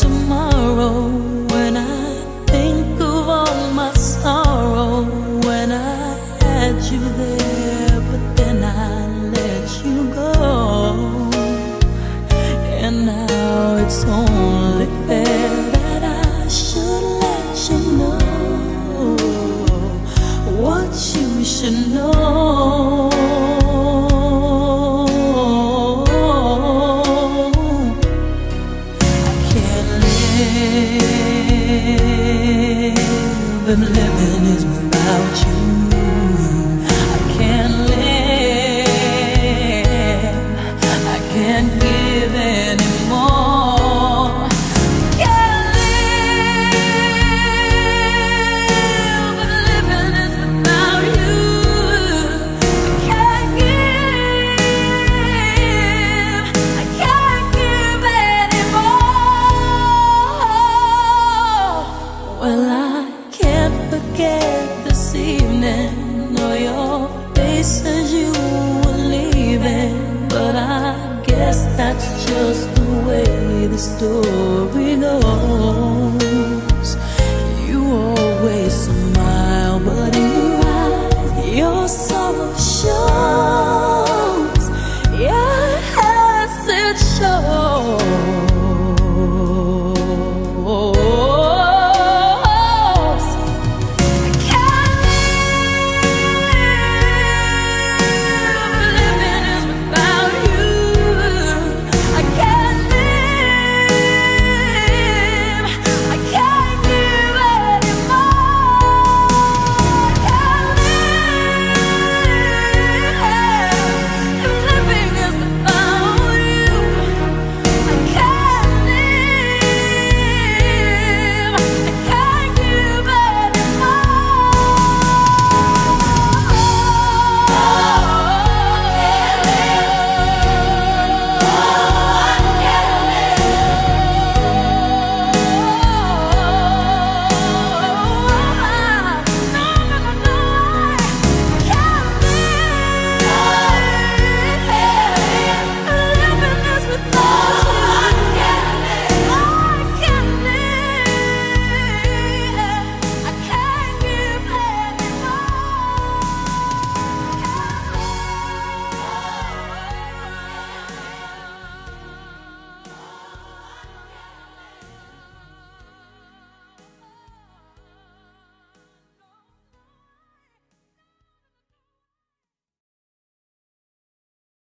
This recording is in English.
tomorrow when I think of all my sorrow when I had you there, but then I let you go. And now it's only fair that I should let you know what you should know. Living is without you. As you were leaving. But I guess that's just the way the story goes.